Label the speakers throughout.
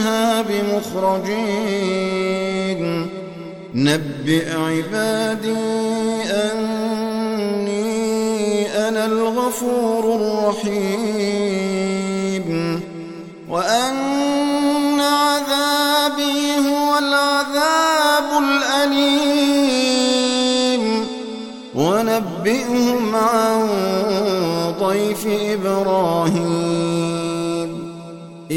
Speaker 1: منها بمخرجين. نبئ عبادي أني أنا الغفور الرحيم. وأن عذابي هو العذاب الأليم. ونبئهم عن ضيف إبراهيم.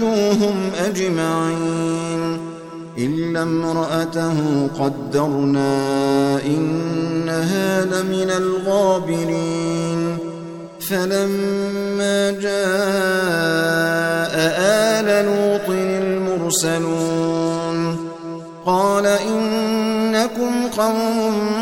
Speaker 1: لمنجوهم أجمعين إلا امرأته قدرنا إنها لمن الغابرين فلما جاء آل لوط المرسلون قال إنكم قوم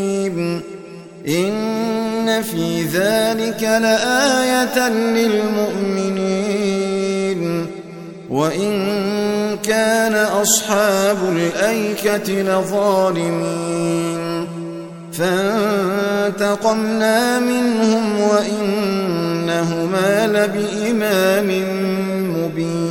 Speaker 1: إن في ذلك لآية للمؤمنين وإن كان أصحاب الأيكة لظالمين فانتقمنا منهم وإنهما لبإمام مبين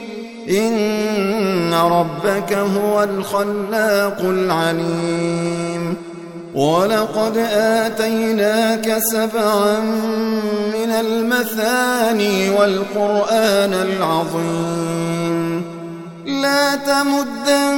Speaker 1: إن ربك هو الخلاق العليم. ولقد آتيناك سبعا من المثاني والقرآن العظيم. لا تمدن